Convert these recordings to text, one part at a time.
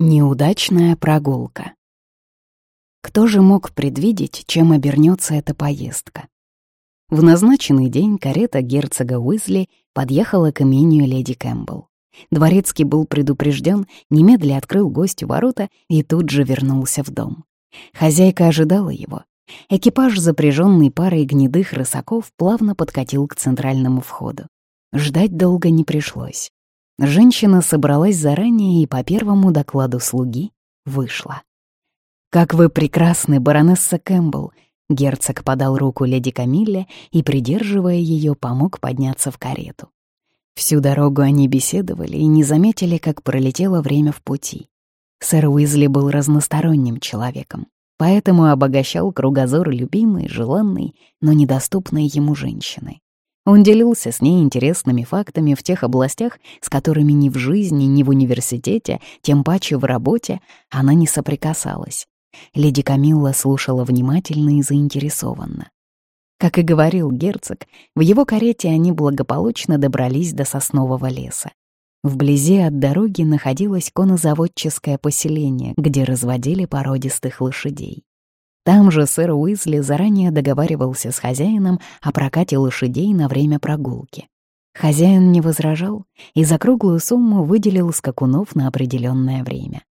Неудачная прогулка. Кто же мог предвидеть, чем обернется эта поездка? В назначенный день карета герцога Уизли подъехала к имению леди Кэмпбелл. Дворецкий был предупрежден, немедля открыл гостю ворота и тут же вернулся в дом. Хозяйка ожидала его. Экипаж, запряженный парой гнедых рысаков, плавно подкатил к центральному входу. Ждать долго не пришлось. Женщина собралась заранее и по первому докладу слуги вышла. «Как вы прекрасны, баронесса Кэмпбелл!» Герцог подал руку леди Камилле и, придерживая ее, помог подняться в карету. Всю дорогу они беседовали и не заметили, как пролетело время в пути. Сэр Уизли был разносторонним человеком, поэтому обогащал кругозор любимой, желанной, но недоступной ему женщины. Он делился с ней интересными фактами в тех областях, с которыми ни в жизни, ни в университете, тем паче в работе она не соприкасалась. Леди Камилла слушала внимательно и заинтересованно. Как и говорил герцог, в его карете они благополучно добрались до соснового леса. Вблизи от дороги находилось конозаводческое поселение, где разводили породистых лошадей. Там же сэр Уизли заранее договаривался с хозяином о прокате лошадей на время прогулки. Хозяин не возражал и за круглую сумму выделил скакунов на определенное время.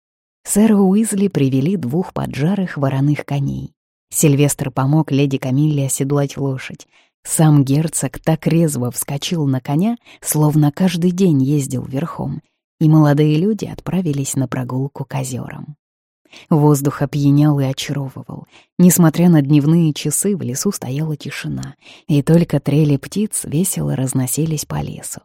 Сэра Уизли привели двух поджарых вороных коней. Сильвестр помог леди Камилле оседлать лошадь. Сам герцог так резво вскочил на коня, словно каждый день ездил верхом, и молодые люди отправились на прогулку к озерам. Воздух опьянял и очаровывал. Несмотря на дневные часы, в лесу стояла тишина, и только трели птиц весело разносились по лесу.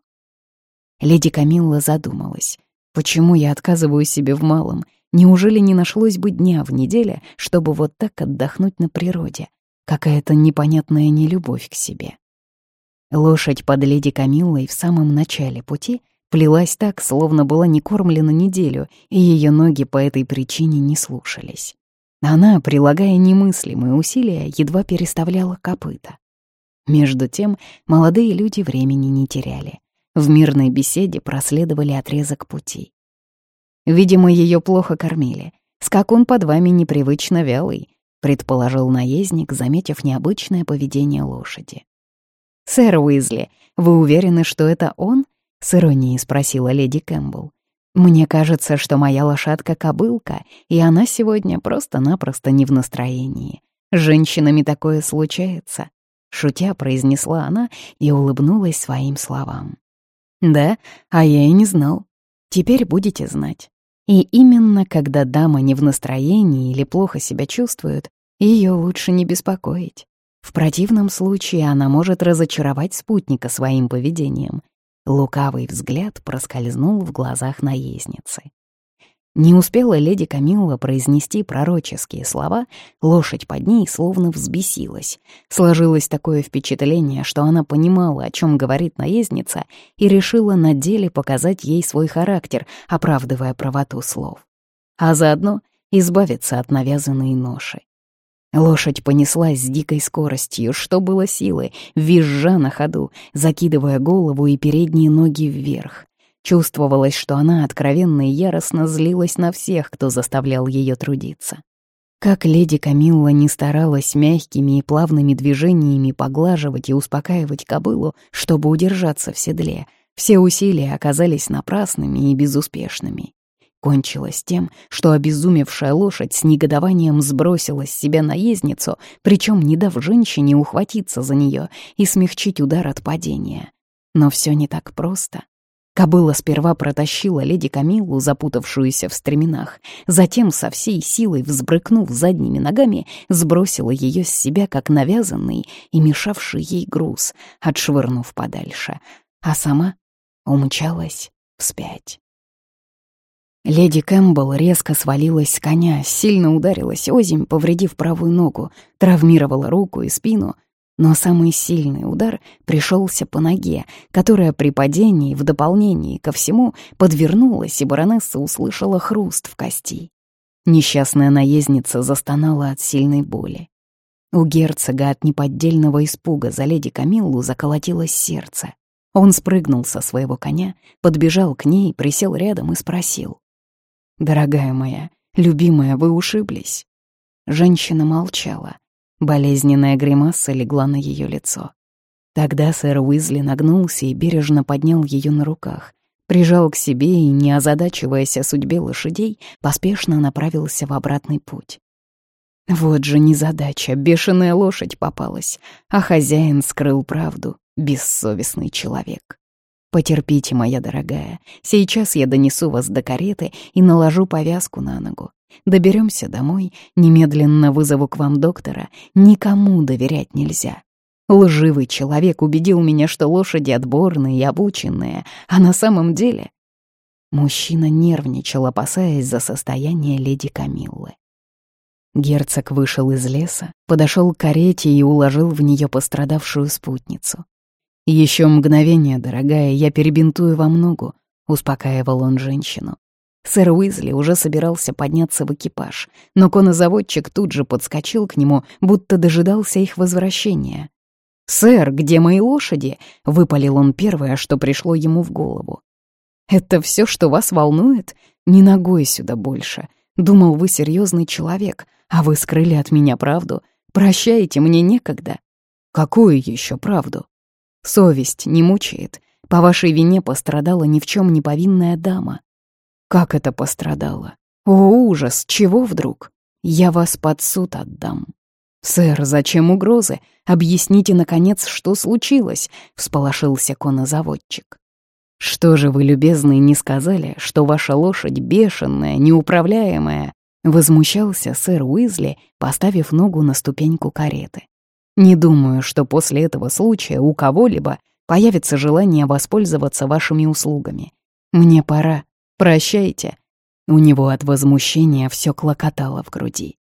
Леди Камилла задумалась. «Почему я отказываю себе в малом? Неужели не нашлось бы дня в неделе, чтобы вот так отдохнуть на природе? Какая-то непонятная нелюбовь к себе». Лошадь под леди Камиллой в самом начале пути Плелась так, словно была не кормлена неделю, и ее ноги по этой причине не слушались. Она, прилагая немыслимые усилия, едва переставляла копыта. Между тем, молодые люди времени не теряли. В мирной беседе проследовали отрезок пути. Видимо, ее плохо кормили. Скакун под вами непривычно вялый, предположил наездник, заметив необычное поведение лошади. «Сэр Уизли, вы уверены, что это он?» — с иронией спросила леди Кэмпбелл. «Мне кажется, что моя лошадка — кобылка, и она сегодня просто-напросто не в настроении. С женщинами такое случается», — шутя произнесла она и улыбнулась своим словам. «Да, а я и не знал. Теперь будете знать. И именно когда дама не в настроении или плохо себя чувствует, ее лучше не беспокоить. В противном случае она может разочаровать спутника своим поведением, Лукавый взгляд проскользнул в глазах наездницы. Не успела леди Камилла произнести пророческие слова, лошадь под ней словно взбесилась. Сложилось такое впечатление, что она понимала, о чем говорит наездница, и решила на деле показать ей свой характер, оправдывая правоту слов. А заодно избавиться от навязанной ноши. Лошадь понеслась с дикой скоростью, что было силы, визжа на ходу, закидывая голову и передние ноги вверх. Чувствовалось, что она откровенно и яростно злилась на всех, кто заставлял ее трудиться. Как леди Камилла не старалась мягкими и плавными движениями поглаживать и успокаивать кобылу, чтобы удержаться в седле, все усилия оказались напрасными и безуспешными кончилось тем, что обезумевшая лошадь с негодованием сбросила с себя наездницу, причем не дав женщине ухватиться за нее и смягчить удар от падения. Но все не так просто. Кобыла сперва протащила леди Камиллу, запутавшуюся в стременах, затем со всей силой, взбрыкнув задними ногами, сбросила ее с себя, как навязанный и мешавший ей груз, отшвырнув подальше, а сама умчалась вспять. Леди Кэмпбелл резко свалилась с коня, сильно ударилась озимь, повредив правую ногу, травмировала руку и спину, но самый сильный удар пришелся по ноге, которая при падении, в дополнении ко всему, подвернулась, и баронесса услышала хруст в кости. Несчастная наездница застонала от сильной боли. У герцога от неподдельного испуга за леди Камиллу заколотилось сердце. Он спрыгнул со своего коня, подбежал к ней, присел рядом и спросил. «Дорогая моя, любимая, вы ушиблись». Женщина молчала. Болезненная гримаса легла на ее лицо. Тогда сэр Уизли нагнулся и бережно поднял ее на руках, прижал к себе и, не озадачиваясь о судьбе лошадей, поспешно направился в обратный путь. Вот же незадача, бешеная лошадь попалась, а хозяин скрыл правду, бессовестный человек. Потерпите, моя дорогая, сейчас я донесу вас до кареты и наложу повязку на ногу. Доберемся домой, немедленно вызову к вам доктора, никому доверять нельзя. Лживый человек убедил меня, что лошади отборные и обученные, а на самом деле... Мужчина нервничал, опасаясь за состояние леди Камиллы. Герцог вышел из леса, подошел к карете и уложил в нее пострадавшую спутницу. Еще мгновение, дорогая, я перебинтую вам ногу», — успокаивал он женщину. Сэр Уизли уже собирался подняться в экипаж, но конозаводчик тут же подскочил к нему, будто дожидался их возвращения. «Сэр, где мои лошади?» — выпалил он первое, что пришло ему в голову. «Это все, что вас волнует? Не ногой сюда больше. Думал, вы серьезный человек, а вы скрыли от меня правду. Прощайте, мне некогда». «Какую еще правду?» «Совесть не мучает. По вашей вине пострадала ни в чем не повинная дама». «Как это пострадала? О, ужас! Чего вдруг? Я вас под суд отдам». «Сэр, зачем угрозы? Объясните, наконец, что случилось?» — всполошился конозаводчик. «Что же вы, любезный, не сказали, что ваша лошадь бешеная, неуправляемая?» — возмущался сэр Уизли, поставив ногу на ступеньку кареты. «Не думаю, что после этого случая у кого-либо появится желание воспользоваться вашими услугами. Мне пора. Прощайте». У него от возмущения все клокотало в груди.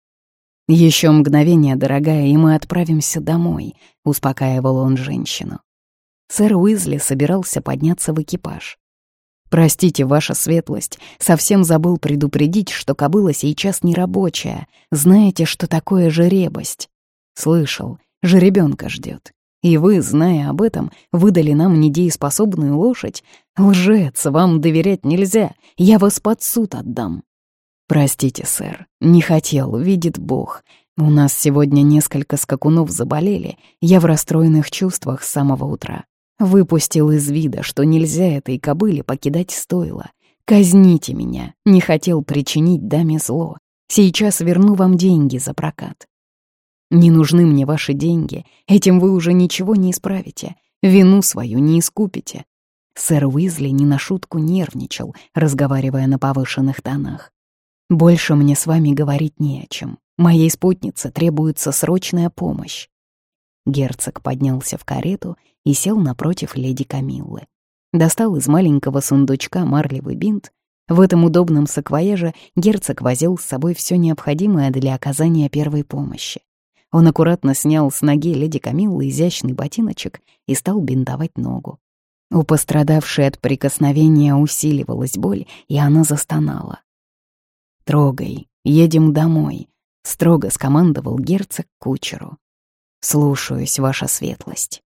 Еще мгновение, дорогая, и мы отправимся домой», — успокаивал он женщину. Сэр Уизли собирался подняться в экипаж. «Простите, ваша светлость, совсем забыл предупредить, что кобыла сейчас не рабочая. Знаете, что такое жеребость?» «Слышал, жеребенка ждет. И вы, зная об этом, выдали нам недееспособную лошадь. Лжец, вам доверять нельзя, я вас под суд отдам». «Простите, сэр, не хотел, видит Бог. У нас сегодня несколько скакунов заболели, я в расстроенных чувствах с самого утра. Выпустил из вида, что нельзя этой кобыле покидать стойло. Казните меня, не хотел причинить даме зло. Сейчас верну вам деньги за прокат. Не нужны мне ваши деньги, этим вы уже ничего не исправите, вину свою не искупите». Сэр Уизли не на шутку нервничал, разговаривая на повышенных тонах. Больше мне с вами говорить не о чем. Моей спутнице требуется срочная помощь. Герцог поднялся в карету и сел напротив леди Камиллы. Достал из маленького сундучка марлевый бинт. В этом удобном саквояже герцог возил с собой все необходимое для оказания первой помощи. Он аккуратно снял с ноги леди Камиллы изящный ботиночек и стал бинтовать ногу. У пострадавшей от прикосновения усиливалась боль, и она застонала. «Трогай, едем домой», — строго скомандовал герцог кучеру. «Слушаюсь, ваша светлость».